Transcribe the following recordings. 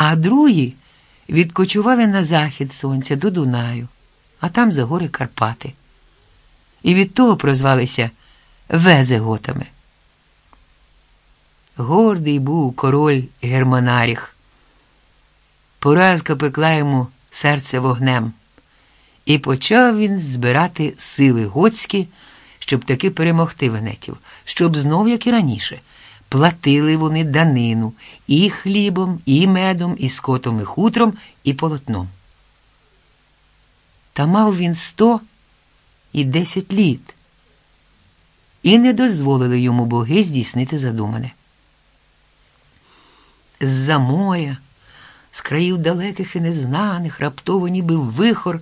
а другі відкочували на захід сонця до Дунаю, а там за гори Карпати. І від того прозвалися Везеготами. Гордий був король Германаріх. Поразка пекла йому серце вогнем, і почав він збирати сили готські, щоб таки перемогти венетів, щоб знов, як і раніше, платили вони данину і хлібом, і медом, і скотом, і хутром, і полотном. Та мав він сто і десять літ, і не дозволили йому боги здійснити задумане. З-за моря, з країв далеких і незнаних, раптово ніби вихор,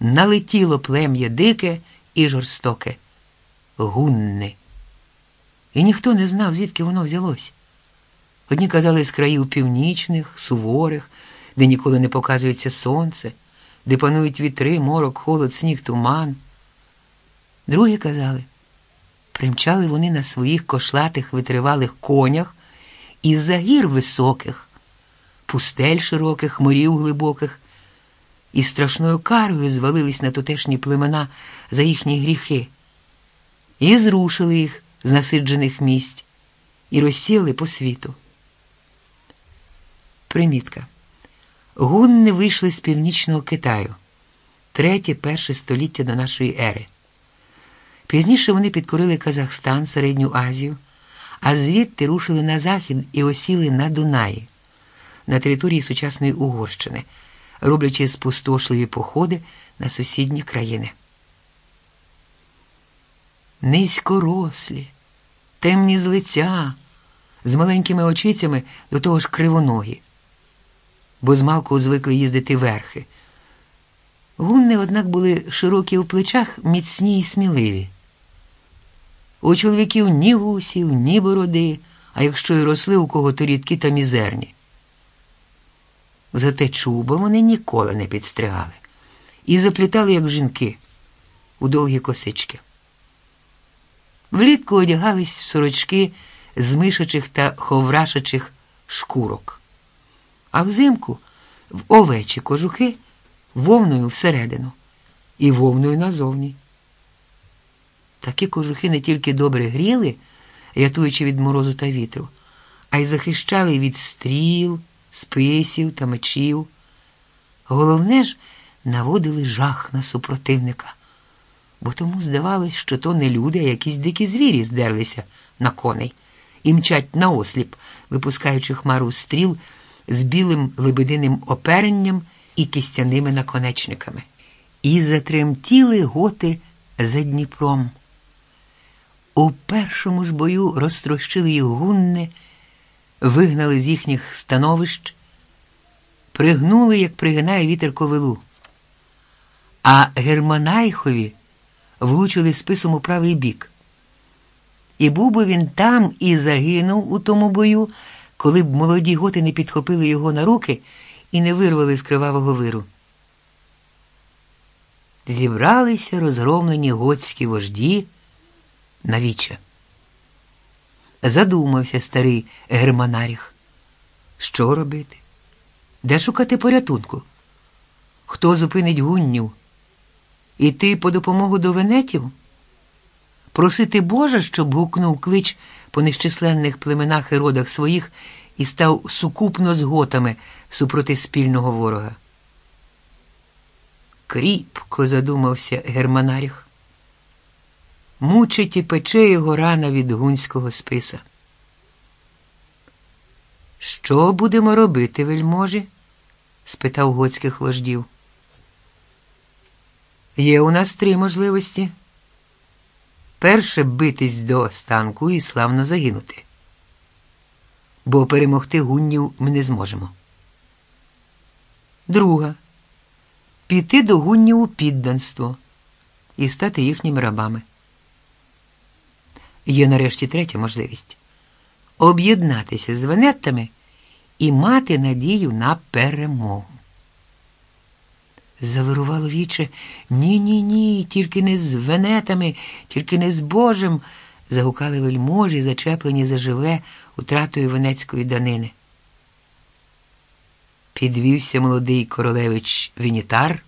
налетіло плем'я дике і жорстоке, гунне. І ніхто не знав, звідки воно взялось. Одні казали з країв північних, суворих, де ніколи не показується сонце, де панують вітри, морок, холод, сніг, туман. Другі казали, примчали вони на своїх кошлатих витривалих конях із за гір високих, пустель широких, морів глибоких, і страшною карою звалились на тутешні племена за їхні гріхи, і зрушили їх з насиджених місць і розсіли по світу. Примітка. Гунни вийшли з північного Китаю, третє перше століття до нашої ери. Пізніше вони підкорили Казахстан, Середню Азію, а звідти рушили на захід і осіли на Дунаї, на території сучасної Угорщини, роблячи спустошливі походи на сусідні країни. Низькорослі, темні з лиця, з маленькими очицями до того ж кривоногі, бо змалку звикли їздити верхи. Гунни, однак, були широкі у плечах, міцні й сміливі. У чоловіків ні вусів, ні бороди, а якщо й росли у кого то рідкі та мізерні. Зате чуба вони ніколи не підстригали і заплітали, як жінки, у довгі косички. Влітку одягались в сорочки з мишачих та ховрашачих шкурок, а взимку в овечі кожухи вовною всередину і вовною назовні. Такі кожухи не тільки добре гріли, рятуючи від морозу та вітру, а й захищали від стріл, списів та мечів. Головне ж, наводили жах на супротивника, бо тому здавалось, що то не люди, а якісь дикі звірі здерлися на коней і мчать наосліп, випускаючи хмару стріл з білим лебединим оперенням і кістяними наконечниками. І затремтіли готи за Дніпром. У першому ж бою розтрощили їх гунни, вигнали з їхніх становищ, пригнули, як пригинає вітер ковилу. А Германайхові влучили списом у правий бік. І був би він там і загинув у тому бою, коли б молоді готи не підхопили його на руки і не вирвали з кривавого виру. Зібралися розгромлені готські вожді навіче. Задумався старий Германаріх. Що робити? Де шукати порятунку? Хто зупинить гуннів? Іти по допомогу до венетів? Просити Божа, щоб гукнув клич по нещисленних племенах і родах своїх і став сукупно з готами супроти спільного ворога. Кріпко задумався Германаріх. Мучить і пече його рана від гунського списа. Що будемо робити, вельможі? спитав готських вождів. Є у нас три можливості. Перше битись до останку і славно загинути, бо перемогти гуннів ми не зможемо. Друга піти до гуннів у підданство і стати їхніми рабами. Є нарешті третя можливість об'єднатися з венеттами і мати надію на перемогу. Завирувало віче ні, ні, ні, тільки не з венетами, тільки не з Божим. загукали вельможі, зачеплені заживе утратою венецької данини. підвівся молодий королевич Вінітар